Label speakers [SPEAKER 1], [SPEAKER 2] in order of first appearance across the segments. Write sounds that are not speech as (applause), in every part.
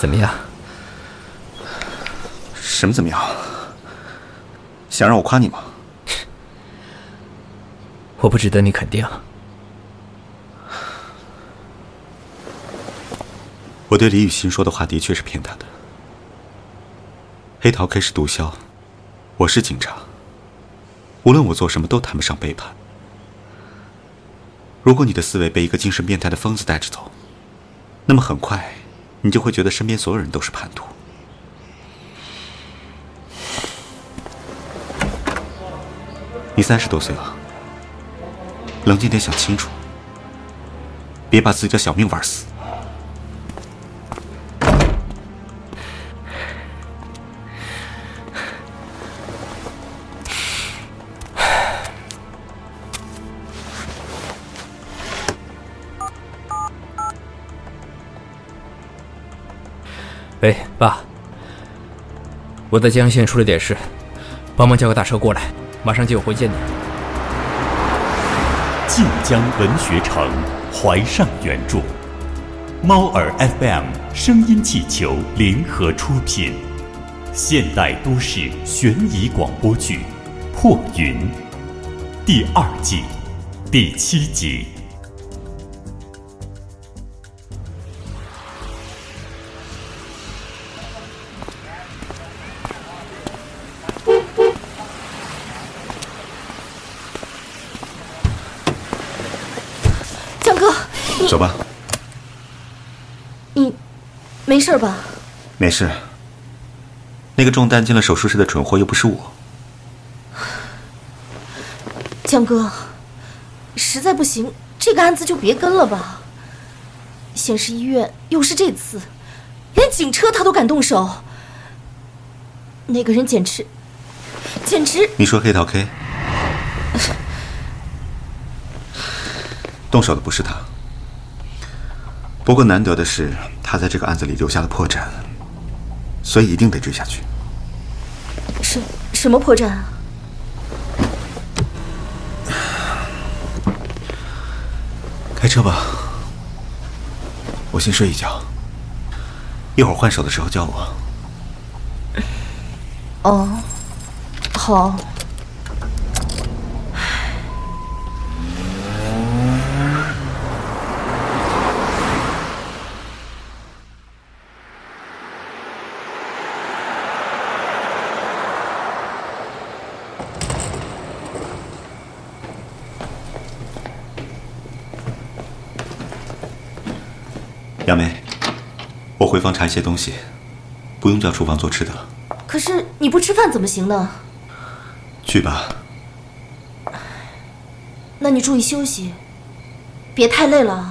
[SPEAKER 1] 怎么样？
[SPEAKER 2] 什么怎么样？想让我夸你吗？
[SPEAKER 1] 我不值得你肯定。
[SPEAKER 2] 我对李雨欣说的话的确是骗她的。黑桃 K 是毒枭，我是警察。无论我做什么，都谈不上背叛。如果你的思维被一个精神变态的疯子带着走，那么很快，你就会觉得身边所有人都是叛徒。你三十多岁了，冷静点，想清楚，别把自己的小命玩死。
[SPEAKER 1] 我在江阳县出了点事，帮忙叫个大车过来，马上就有回见你。
[SPEAKER 3] 晋江文学城，怀上原著，猫耳 FM 声音气球联合出品，现代都市悬疑广播剧《破云》第二季第七集。
[SPEAKER 2] 走吧，
[SPEAKER 4] 你没事吧？
[SPEAKER 2] 没事。那个中弹进了手术室的蠢货又不是我。
[SPEAKER 4] 江哥，实在不行，这个案子就别跟了吧。先是医院，又是这次，连警车他都敢动手，那个人简直，简直……
[SPEAKER 2] 你说黑桃 K (laughs) 动手的不是他，不过难得的是，他在这个案子里留下了破绽，所以一定得追下去。
[SPEAKER 4] 什什么破绽啊？
[SPEAKER 2] 开车吧，我先睡一觉，一会儿换手的时候叫我。
[SPEAKER 4] 哦，好。
[SPEAKER 2] 杨梅，我回房查一些东西，不用叫厨房做吃的了。
[SPEAKER 4] 可是你不吃饭怎么行呢？
[SPEAKER 2] 去吧，
[SPEAKER 4] 那你注意休息，别太累了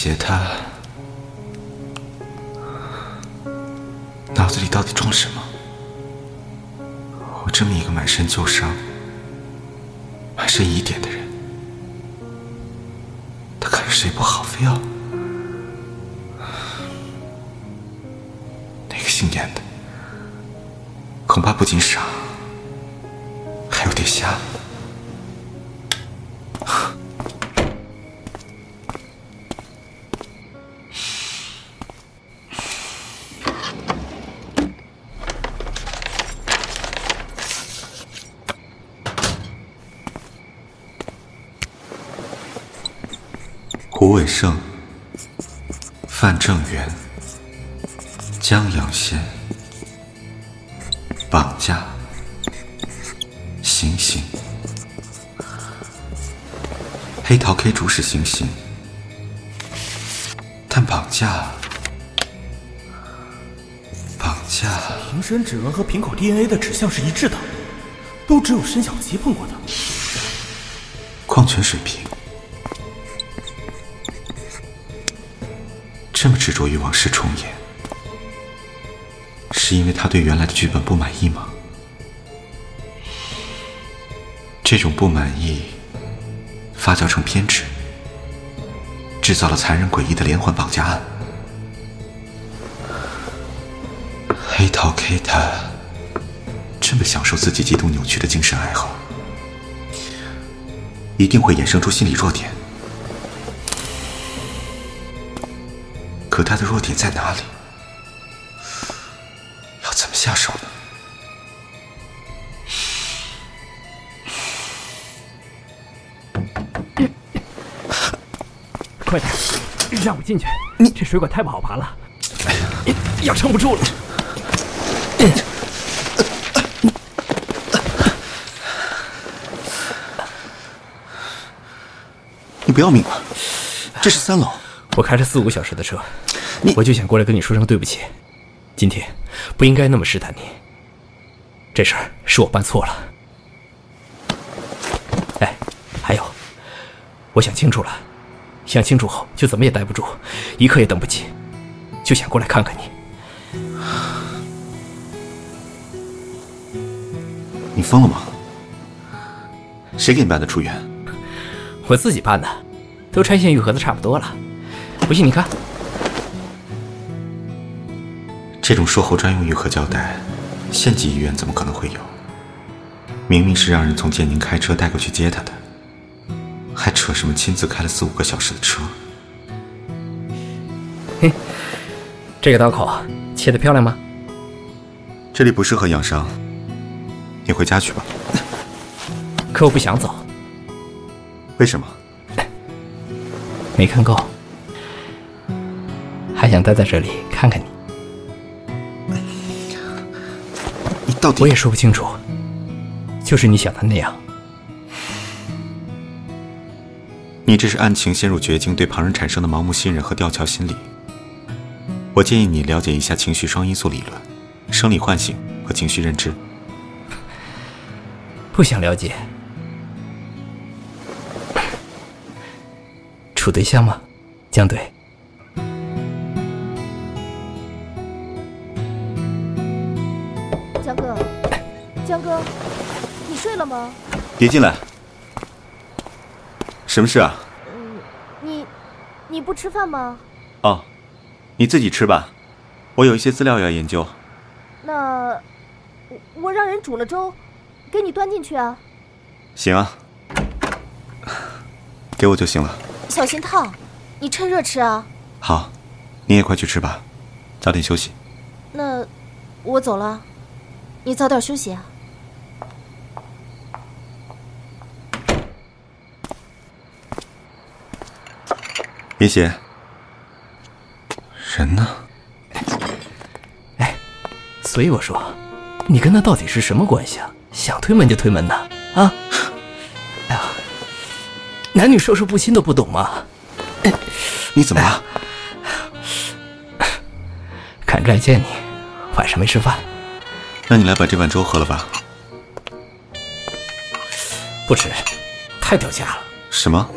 [SPEAKER 4] 啊。
[SPEAKER 2] 严邪他脑子里到底装什么？我这么一个满身旧伤、满身疑点的人，他看着谁不好，非要那个姓严的，恐怕不仅傻，还有点瞎。伟胜、范正元、江阳县绑架、行刑，黑桃 K 主使行刑，但绑架，绑架，
[SPEAKER 5] 瓶身指纹和瓶口 DNA 的指向是一致的，都只有申小吉碰过的。
[SPEAKER 2] 矿泉水瓶。这么执着于往事重演，是因为他对原来的剧本不满意吗？这种不满意，发酵成偏执，制造了残忍诡异的连环绑架案。黑桃 K 他这么享受自己极度扭曲的精神爱好，一定会衍生出心理弱点。可他的弱点在哪里？要怎么下手呢？
[SPEAKER 1] 快点，让我进去！你这水管太不好爬了，要撑不住了。
[SPEAKER 2] 你不要命了？这是三楼。
[SPEAKER 1] 我开了四五个小时的车，
[SPEAKER 2] 你
[SPEAKER 1] 我就想过来跟你说声对不起。今天不应该那么试探你，这事儿是我办错了。哎，还有，我想清楚了，想清楚后就怎么也待不住，一刻也等不及，就想过来看看你。
[SPEAKER 2] 你疯了吗？谁给你办的出院？
[SPEAKER 1] 我自己办的，都拆线愈合的差不多了。不信你看，
[SPEAKER 2] 这种术后专用愈合胶带，县级医院怎么可能会有？明明是让人从建宁开车带过去接他的，还扯什么亲自开了四五个小时的车？
[SPEAKER 1] 嘿，这个刀口切的漂亮吗？
[SPEAKER 2] 这里不适合养伤，你回家去吧。
[SPEAKER 1] 可我不想走，
[SPEAKER 2] 为什么？
[SPEAKER 1] 没看够，还想待在这里看看你。
[SPEAKER 2] 到底
[SPEAKER 1] 我也说不清楚，就是你想的那样。
[SPEAKER 2] 你这是案情陷入绝境，对旁人产生的盲目信任和吊桥心理。我建议你了解一下情绪双因素理论、生理唤醒和情绪认知。(laughs)
[SPEAKER 1] 不想了解，处对象吗，江队？
[SPEAKER 4] 吗？
[SPEAKER 2] 别进来。什么事啊？
[SPEAKER 4] 嗯你，你不吃饭吗？
[SPEAKER 2] 哦，你自己吃吧，我有一些资料要研究。
[SPEAKER 4] 那我我让人煮了粥，给你端进去啊。
[SPEAKER 2] 行啊，给我就行了。
[SPEAKER 4] 小心烫，你趁热吃啊。
[SPEAKER 2] 好，你也快去吃吧，早点休息。
[SPEAKER 4] 那我走了，你早点休息啊。
[SPEAKER 2] 别写。人呢？
[SPEAKER 1] 哎，所以我说，你跟他到底是什么关系啊？想推门就推门呐？啊？哎呀，男女授受不亲都不懂吗？
[SPEAKER 2] 你怎么了？
[SPEAKER 1] 赶着来见你，晚上没吃饭，
[SPEAKER 2] 那你来把这碗粥喝了吧。
[SPEAKER 1] 不吃，太掉价了。
[SPEAKER 2] 什么？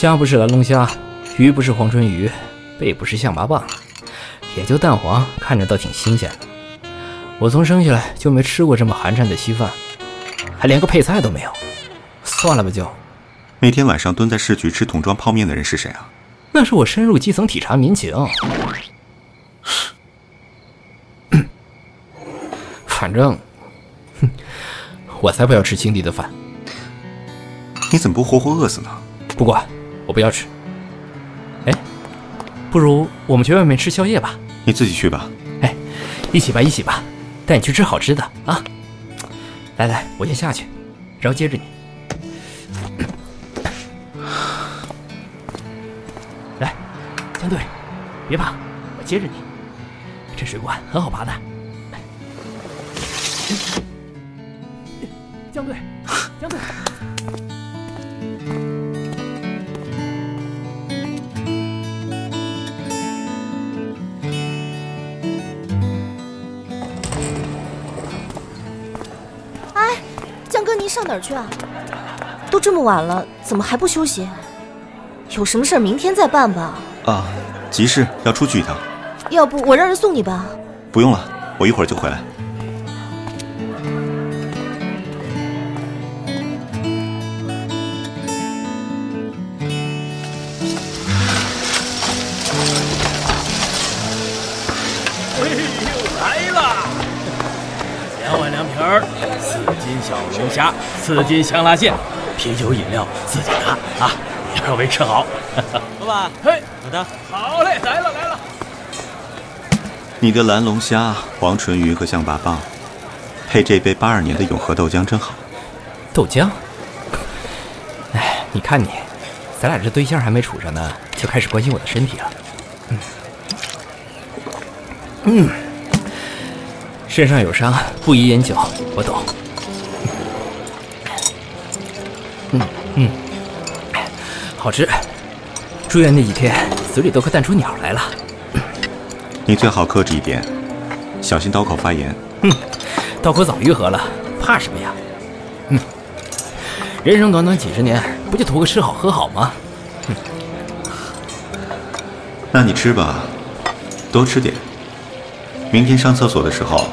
[SPEAKER 1] 虾不是蓝龙虾，鱼不是黄春鱼，贝不是象拔蚌，也就蛋黄看着倒挺新鲜的。我从生下来就没吃过这么寒碜的稀饭，还连个配菜都没有。算了吧就，
[SPEAKER 2] 每天晚上蹲在市局吃桶装泡面的人是谁啊？
[SPEAKER 1] 那是我深入基层体察民情。反正，哼，(laughs) 我才不要吃清帝的饭。
[SPEAKER 2] 你怎么不活活饿死呢？
[SPEAKER 1] 不管，我不要吃。哎，不如我们去外面吃宵夜吧？
[SPEAKER 2] 你自己去吧。
[SPEAKER 1] 哎，一起吧，一起吧，带你去吃好吃的啊！来来，我先下去，然后接着你。来，江队，别怕，我接着你。这水管很好爬的。
[SPEAKER 4] 哪儿去啊？都这么晚了，怎么还不休息？有什么事儿明天再办吧。
[SPEAKER 2] 啊，急事要出去一趟。
[SPEAKER 4] 要不我让人送你吧。
[SPEAKER 2] 不用了，我一会儿就回来。
[SPEAKER 6] 小龙虾，四斤香辣蟹，啤酒饮料自己拿啊！你二位吃好。(laughs)
[SPEAKER 7] 老板，
[SPEAKER 6] 嘿，
[SPEAKER 7] 好的，
[SPEAKER 6] 好嘞，来了来了。
[SPEAKER 2] 你的蓝龙虾、黄唇鱼和象拔蚌，配这杯八二年的永和豆浆真好。
[SPEAKER 1] 豆浆？哎，你看你，咱俩这对象还没处上呢，就开始关心我的身体了。嗯，嗯，身上有伤不宜饮酒，我懂。好吃。住院那几天，嘴里都快淡出鸟来了。
[SPEAKER 2] 你最好克制一点，小心刀口发炎。
[SPEAKER 1] 哼，刀口早愈合了，怕什么呀？嗯，人生短短几十年，不就图个吃好喝好吗？哼，
[SPEAKER 2] 那你吃吧，多吃点。明天上厕所的时候，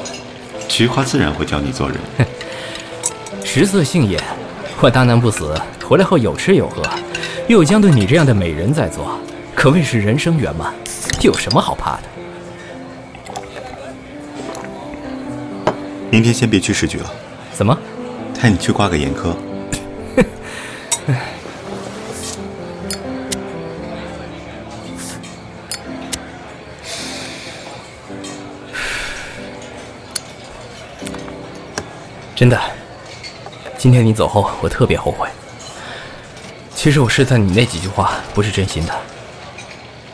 [SPEAKER 2] 菊花自然会教你做人。
[SPEAKER 1] 食色性也，我大难不死，回来后有吃有喝，又将对你这样的美人在做，可谓是人生圆满，有什么好怕的？
[SPEAKER 2] 明天先别去市局了，
[SPEAKER 1] 怎么？
[SPEAKER 2] 带你去挂个眼科。(sighs)
[SPEAKER 1] 真的，今天你走后，我特别后悔。其实我试探你那几句话不是真心的，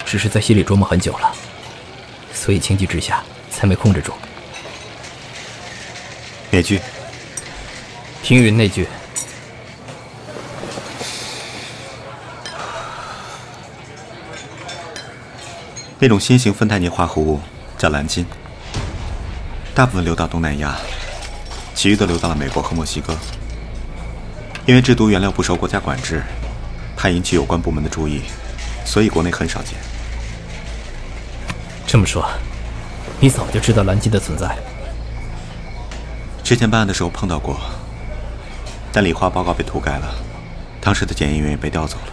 [SPEAKER 1] 只是在心里琢磨很久了，所以情急之下才没控制住。
[SPEAKER 2] 哪句？
[SPEAKER 1] 听云那句。
[SPEAKER 2] 那种新型酚酞尼化合物叫蓝金，大部分流到东南亚，其余的流到了美国和墨西哥。因为制毒原料不受国家管制，怕引起有关部门的注意，所以国内很少见。
[SPEAKER 1] 这么说，你早就知道蓝金的存在？
[SPEAKER 2] 之前办案的时候碰到过，但理化报告被涂改了，当时的检验员也被调走了。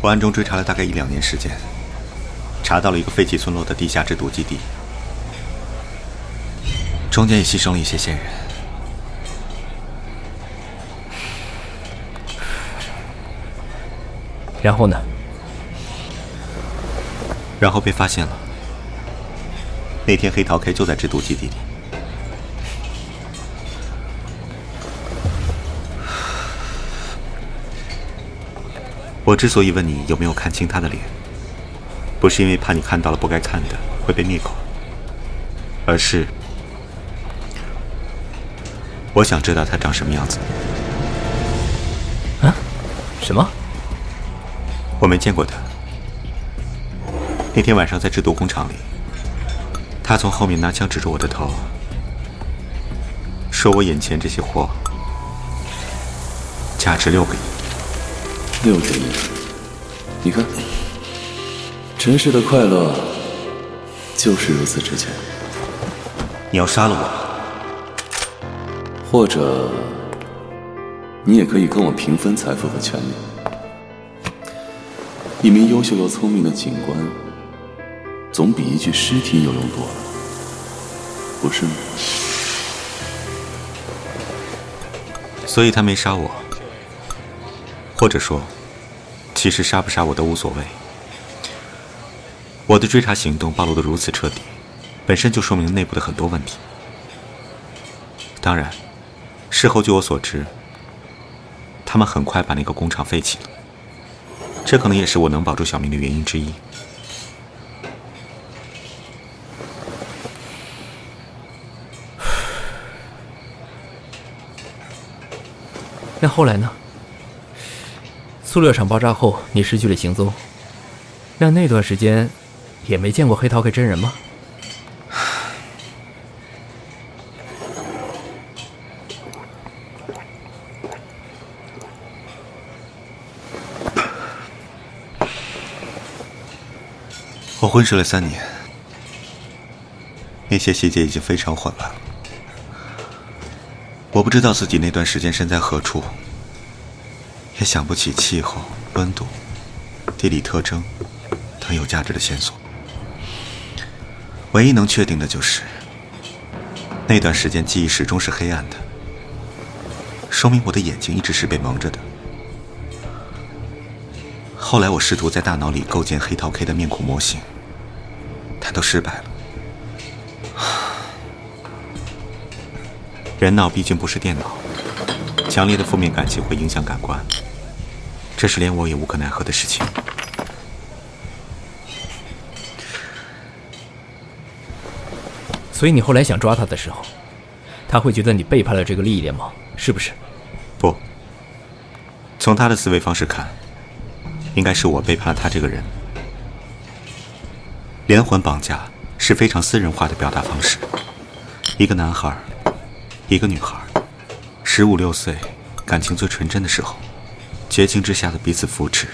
[SPEAKER 2] 我暗中追查了大概一两年时间，查到了一个废弃村落的地下制毒基地，中间也牺牲了一些线人。
[SPEAKER 1] 然后呢？
[SPEAKER 2] 然后被发现了。那天黑桃 K 就在制毒基地里。我之所以问你有没有看清他的脸，不是因为怕你看到了不该看的会被灭口，而是我想知道他长什么样子。
[SPEAKER 1] 啊？什么？
[SPEAKER 2] 我没见过他。那天晚上在制毒工厂里，他从后面拿枪指着我的头，说我眼前这些货价值六个亿。
[SPEAKER 8] 六个亿，你看，尘世的快乐就是如此值钱。
[SPEAKER 2] 你要杀了我，
[SPEAKER 8] 或者你也可以跟我平分财富和权利。一名优秀又聪明的警官，总比一具尸体有用多了，不是吗？
[SPEAKER 2] 所以他没杀我，或者说，其实杀不杀我都无所谓。我的追查行动暴露的如此彻底，本身就说明内部的很多问题。当然，事后据我所知，他们很快把那个工厂废弃了。这可能也是我能保住小命的原因之一。
[SPEAKER 1] 那后来呢？塑料厂爆炸后，你失去了行踪。那那段时间，也没见过黑桃 K 真人吗？
[SPEAKER 2] 昏睡了三年，那些细节已经非常混乱了。我不知道自己那段时间身在何处，也想不起气候、温度、地理特征等有价值的线索。唯一能确定的就是，那段时间记忆始终是黑暗的，说明我的眼睛一直是被蒙着的。后来我试图在大脑里构建黑桃 K 的面孔模型，都失败了。人脑毕竟不是电脑，强烈的负面感情会影响感官，这是连我也无可奈何的事情。
[SPEAKER 1] 所以你后来想抓他的时候，他会觉得你背叛了这个利益联盟，是不是？
[SPEAKER 2] 不，从他的思维方式看，应该是我背叛了他这个人。连环绑架是非常私人化的表达方式，一个男孩。一个女孩，十五六岁，感情最纯真的时候，绝情之下的彼此扶持，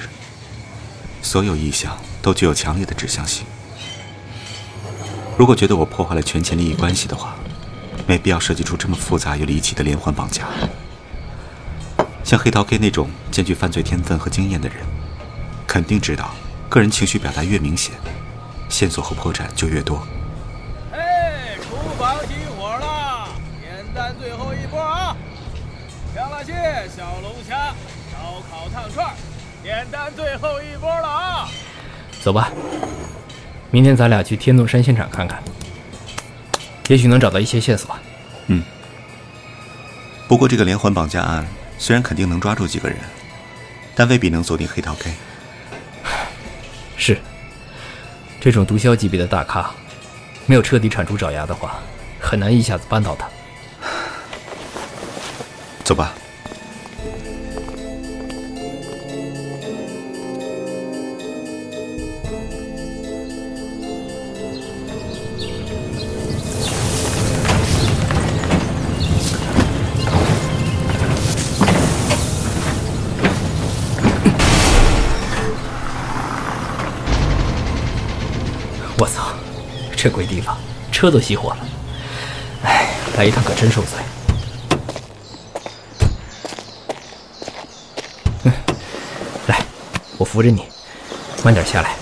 [SPEAKER 2] 所有意向都具有强烈的指向性。如果觉得我破坏了权钱利益关系的话，没必要设计出这么复杂又离奇的连环绑架。像黑桃 K 那种兼具犯罪天分和经验的人，肯定知道，个人情绪表达越明显，线索和破绽就越多。
[SPEAKER 7] 哎，厨房起火了，点单最后一波啊！香辣蟹小龙虾、烧烤、烫串，点单最后一波了啊！
[SPEAKER 1] 走吧，明天咱俩去天洞山现场看看，也许能找到一些线索。
[SPEAKER 2] 嗯。不过这个连环绑架案虽然肯定能抓住几个人，但未必能锁定黑桃 K。(sighs)
[SPEAKER 1] 是，这种毒枭级别的大咖，没有彻底铲除爪牙的话，很难一下子扳倒他。
[SPEAKER 2] 走吧。
[SPEAKER 1] 这鬼地方，车都熄火了。哎，来一趟可真受罪。来，我扶着你，慢点下来。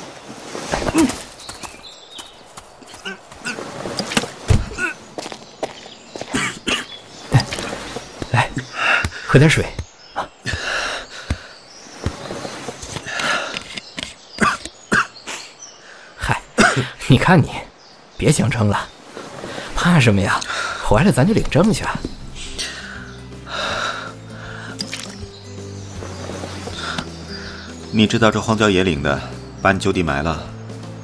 [SPEAKER 1] 来，喝点水。嗨你看你，别想撑了，怕什么呀？回来咱就领证去。
[SPEAKER 2] 你知道这荒郊野岭的，把你就地埋了，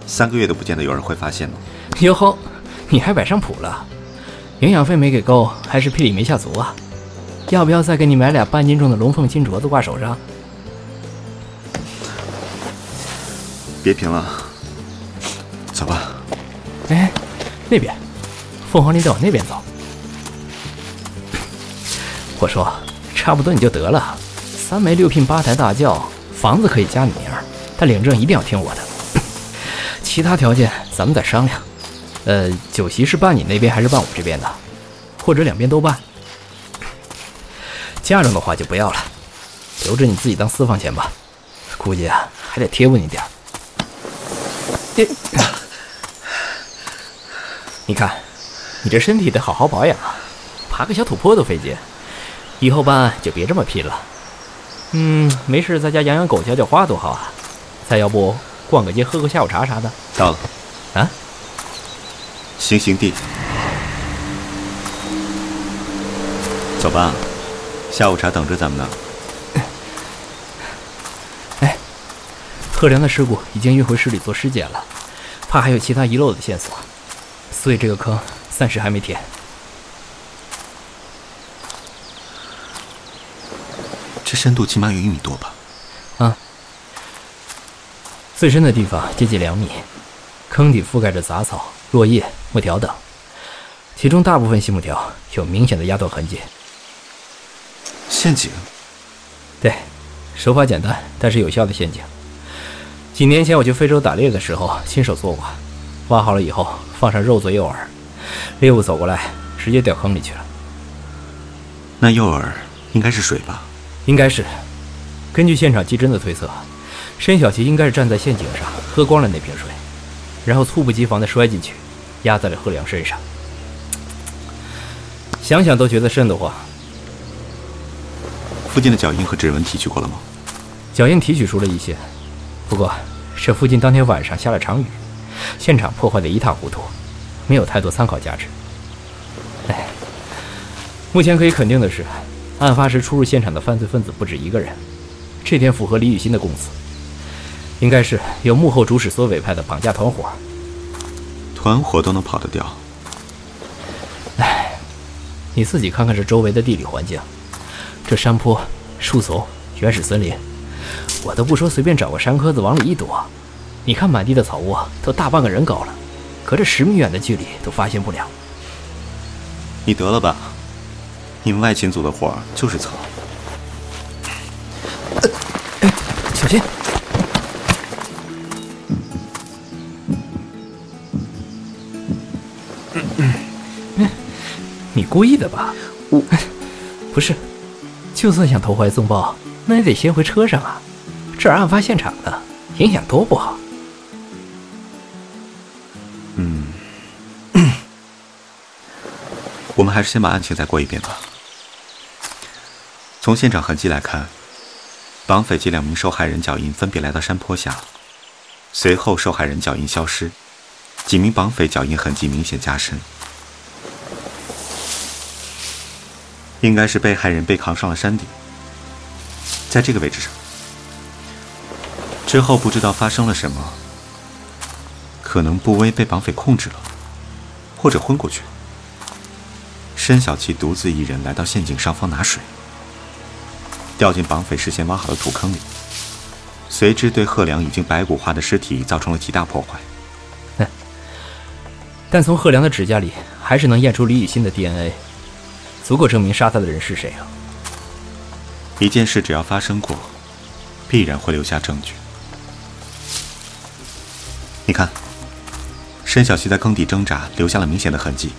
[SPEAKER 2] 三个月都不见得有人会发现吗？
[SPEAKER 1] 哟吼，你还摆上谱了？营养费没给够，还是屁里没下足啊？要不要再给你买俩半斤重的龙凤金镯子挂手上？
[SPEAKER 2] 别贫了。
[SPEAKER 1] 哎，那边，凤凰林再往那边走。我说，差不多你就得了，三媒六聘八抬大轿，房子可以加你名儿，但领证一定要听我的。其他条件咱们再商量。呃，酒席是办你那边还是办我这边的？或者两边都办？嫁妆的话就不要了，留着你自己当私房钱吧。估计啊，还得贴补你点儿。(laughs) 你看，你这身体得好好保养啊，爬个小土坡都费劲。以后办案就别这么拼了。嗯，没事在家养养狗、浇浇花多好啊。再要不逛个街、喝个下午茶啥的。
[SPEAKER 2] 到了。
[SPEAKER 1] 啊？
[SPEAKER 2] 行行地。走吧，下午茶等着咱们呢。(laughs)
[SPEAKER 1] 哎，贺良的尸骨已经运回市里做尸检了，怕还有其他遗漏的线索。所以这个坑暂时还没填。
[SPEAKER 2] 这深度起码有一米多吧？
[SPEAKER 1] 啊，最深的地方接近两米，坑底覆盖着杂草、落叶、木条等，其中大部分细木条有明显的压断痕迹。
[SPEAKER 2] 陷阱？
[SPEAKER 1] 对，手法简单但是有效的陷阱。几年前我去非洲打猎的时候亲手做过。挖好了以后，放上肉做诱饵，猎物走过来，直接掉坑里去了。
[SPEAKER 2] 那诱饵应该是水吧？
[SPEAKER 1] 应该是。根据现场技侦的推测，申小琪应该是站在陷阱上喝光了那瓶水，然后猝不及防地摔进去，压在了贺良身上。想想都觉得瘆得慌。
[SPEAKER 2] 附近的脚印和指纹提取过了吗？
[SPEAKER 1] 脚印提取出了一些，不过这附近当天晚上下了场雨，现场破坏得一塌糊涂，没有太多参考价值。哎，目前可以肯定的是，案发时出入现场的犯罪分子不止一个人，这点符合李雨欣的供词，应该是有幕后主使所委派的绑架团伙。
[SPEAKER 2] 团伙都能跑得掉？
[SPEAKER 1] 哎，你自己看看这周围的地理环境，这山坡、树丛、原始森林，我都不说随便找个山棵子往里一躲，你看满地的草窝都大半个人高了，隔着十米远的距离都发现不了。
[SPEAKER 2] 你得了吧，你们外勤组的活就是糙。
[SPEAKER 1] 小心！你故意的吧？
[SPEAKER 2] 我
[SPEAKER 1] 不是，就算想投怀送抱，那也得先回车上啊。这儿案发现场的，影响多不好。
[SPEAKER 2] 我们还是先把案情再过一遍吧。从现场痕迹来看，绑匪及两名受害人脚印分别来到山坡下，随后受害人脚印消失，几名绑匪脚印痕迹明显加深。应该是被害人被扛上了山顶，在这个位置上。之后不知道发生了什么，可能布威被绑匪控制了，或者昏过去。申小琪独自一人来到陷阱上方拿水，掉进绑匪事先挖好的土坑里，随之对贺良已经白骨化的尸体造成了极大破坏。
[SPEAKER 1] 哼，但从贺良的指甲里还是能验出李雨欣的 DNA。足够证明杀他的人是谁啊。
[SPEAKER 2] 一件事只要发生过，必然会留下证据。你看，申小琪在坑底挣扎，留下了明显的痕迹。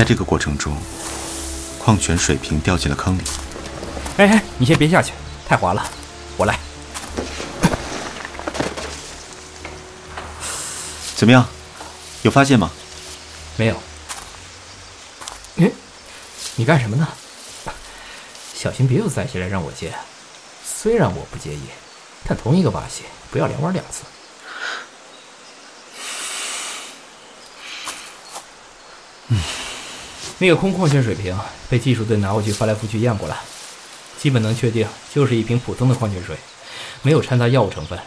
[SPEAKER 2] 在这个过程中，矿泉水瓶掉进了坑里。
[SPEAKER 1] 哎哎，你先别下去，太滑了，我来。
[SPEAKER 2] 怎么样？有发现吗？
[SPEAKER 1] 没有。哎。你干什么呢？小心别又栽下来让我接。虽然我不介意，但同一个把戏不要连玩两次。嗯，(laughs) 那个空矿泉水瓶被技术队拿过去翻来覆去验过了，基本能确定就是一瓶普通的矿泉水，没有掺杂药物成分。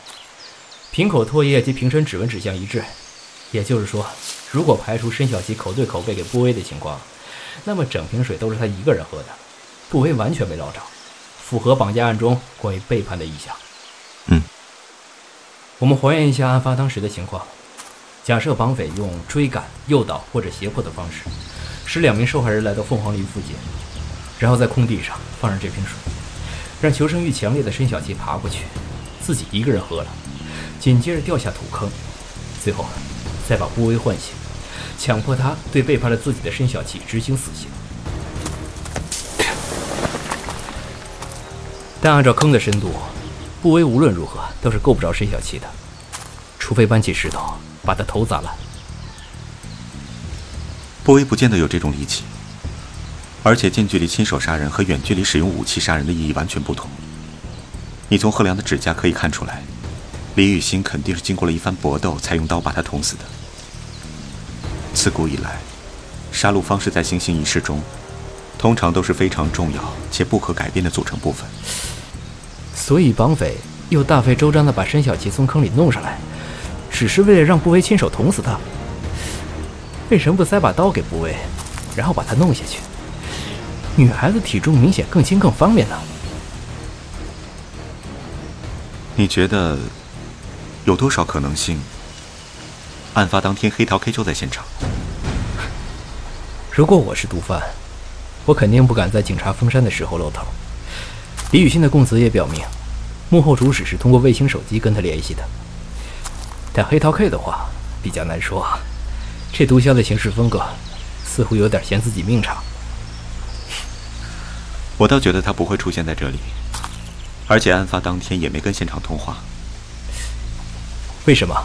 [SPEAKER 1] 瓶口唾液及瓶身指纹指向一致，也就是说，如果排除申小琪口对口喂给波威的情况。那么整瓶水都是他一个人喝的，布威完全没捞着，符合绑架案中关于背叛的意向。
[SPEAKER 2] 嗯，
[SPEAKER 1] 我们还原一下案发当时的情况，假设绑匪用追赶、诱导或者胁迫的方式，使两名受害人来到凤凰林附近，然后在空地上放上这瓶水，让求生欲强烈的申小琪爬过去，自己一个人喝了，紧接着掉下土坑，最后再把布威唤醒。强迫他对背叛了自己的申小琪执行死刑，但按照坑的深度，布威无论如何都是够不着申小琪的，除非搬起石头把他头砸烂。
[SPEAKER 2] 布威不见得有这种力气，而且近距离亲手杀人和远距离使用武器杀人的意义完全不同。你从贺良的指甲可以看出来，李雨欣肯定是经过了一番搏斗才用刀把他捅死的。自古以来，杀戮方式在行刑仪式中，通常都是非常重要且不可改变的组成部分。
[SPEAKER 1] 所以绑匪又大费周章地把申小琪从坑里弄上来，只是为了让布威亲手捅死他。为什么不塞把刀给部位，然后把他弄下去？女孩子体重明显更轻更方便呢。
[SPEAKER 2] 你觉得有多少可能性？案发当天，黑桃 K 就在现场。
[SPEAKER 1] 如果我是毒贩，我肯定不敢在警察封山的时候露头。李雨欣的供词也表明，幕后主使是通过卫星手机跟他联系的。但黑桃 K 的话比较难说，这毒枭的行事风格似乎有点嫌自己命长。(laughs)
[SPEAKER 2] 我倒觉得他不会出现在这里，而且案发当天也没跟现场通话。
[SPEAKER 1] 为什么？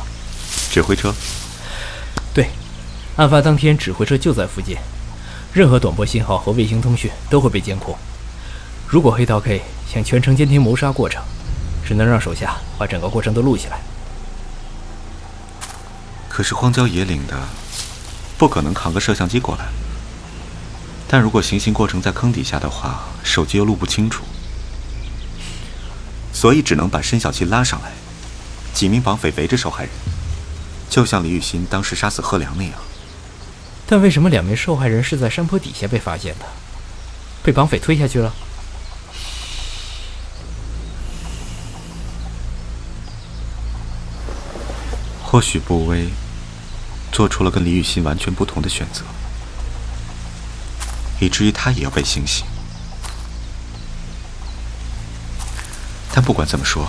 [SPEAKER 2] 指挥车。
[SPEAKER 1] 对，案发当天指挥车就在附近，任何短波信号和卫星通讯都会被监控。如果黑桃 K 想全程监听谋杀过程，只能让手下把整个过程都录下来。
[SPEAKER 2] 可是荒郊野岭的，不可能扛个摄像机过来。但如果行刑过程在坑底下的话，手机又录不清楚，所以只能把申小七拉上来，几名绑匪围着受害人，就像李雨欣当时杀死贺良那样。
[SPEAKER 1] 但为什么两名受害人是在山坡底下被发现的？被绑匪推下去了？
[SPEAKER 2] 或许步威做出了跟李雨欣完全不同的选择。以至于他也要被行刑。但不管怎么说，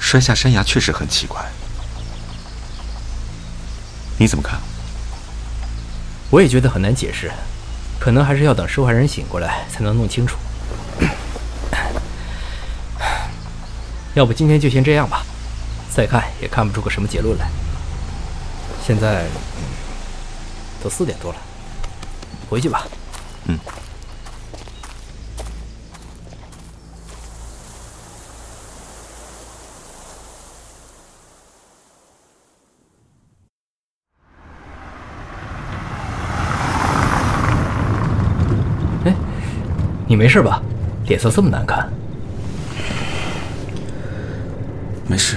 [SPEAKER 2] 摔下山崖确实很奇怪。你怎么看？
[SPEAKER 1] 我也觉得很难解释，可能还是要等受害人醒过来才能弄清楚。(coughs) 要不今天就先这样吧，再看也看不出个什么结论来。现在都四点多了，回去吧。嗯。哎，你没事吧？脸色这么难看。
[SPEAKER 8] 没事。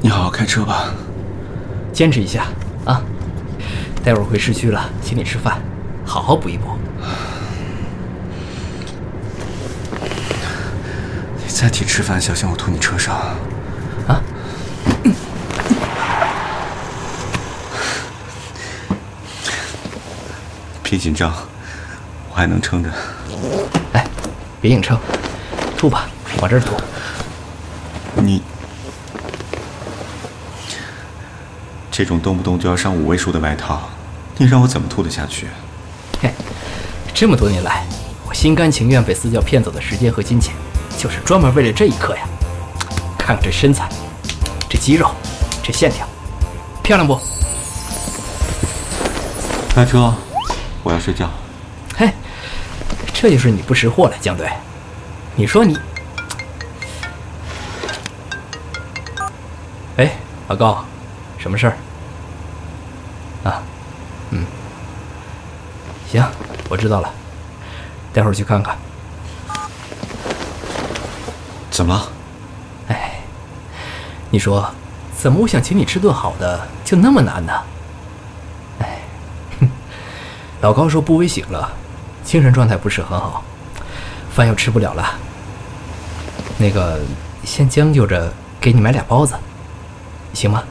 [SPEAKER 8] 你好好开车吧。
[SPEAKER 1] 坚持一下啊！待会儿回市区了，请你吃饭。好好补一补。
[SPEAKER 8] 你再提吃饭，小心我吐你车上。啊！
[SPEAKER 2] 别紧张，我还能撑着。
[SPEAKER 1] 哎，别硬撑，吐吧，往这儿吐。
[SPEAKER 2] 你这种动不动就要上五位数的外套，你让我怎么吐得下去？
[SPEAKER 1] 嘿，这么多年来，我心甘情愿被私教骗走的时间和金钱，就是专门为了这一刻呀！看看这身材，这肌肉，这线条，漂亮不？
[SPEAKER 2] 开车，我要睡觉。
[SPEAKER 1] 嘿，这就是你不识货了，江队。你说你……哎，老高，什么事儿？啊，嗯。行，我知道了，待会儿去看看。
[SPEAKER 2] 怎么了？
[SPEAKER 1] 哎，你说，怎么我想请你吃顿好的就那么难呢？哎，哼，老高说不危醒了，精神状态不是很好，饭又吃不了了。那个，先将就着给你买俩包子，行吗？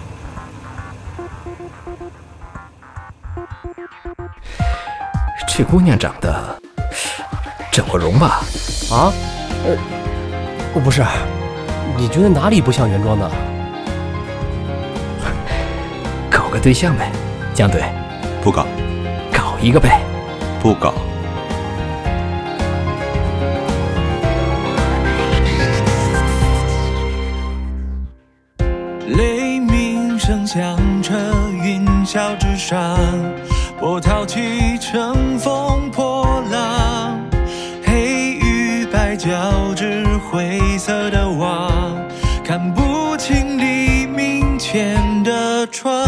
[SPEAKER 1] 这姑娘长得整过容吧？
[SPEAKER 6] 啊？呃，哦，不是，你觉得哪里不像原装的？
[SPEAKER 1] 搞个对象呗，江队。
[SPEAKER 2] 不搞。
[SPEAKER 1] 搞一个呗。
[SPEAKER 2] 不搞。
[SPEAKER 9] 雷鸣声响彻云霄之上。我淘气，乘风破浪，黑与白交织，灰色的网，看不清黎明前的窗。